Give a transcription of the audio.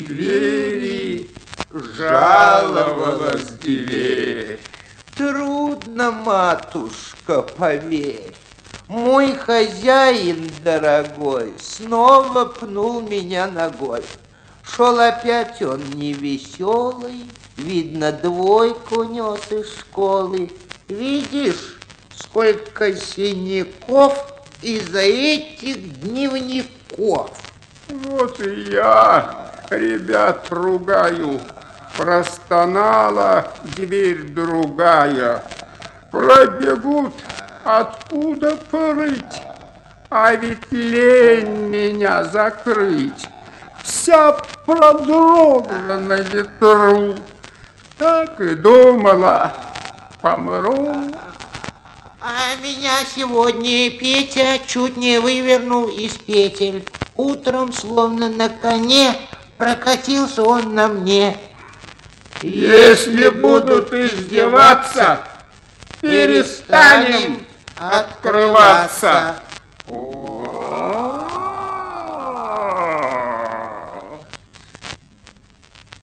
двери, жаловалась дверь. Трудно, матушка, поверь. Мой хозяин дорогой снова пнул меня ногой. Шел опять он невеселый, видно, двойку нес из школы. Видишь, сколько синяков из-за этих дневников. Вот и я ребят ругаю. Простонала дверь другая. Пробегут, откуда прыть, а ведь лень меня закрыть. Вся продрогла на ветру. Так и думала, помру. А меня сегодня Петя чуть не вывернул из петель. Утром, словно на коне, прокатился он на мне. Если будут издеваться, перестанем открываться.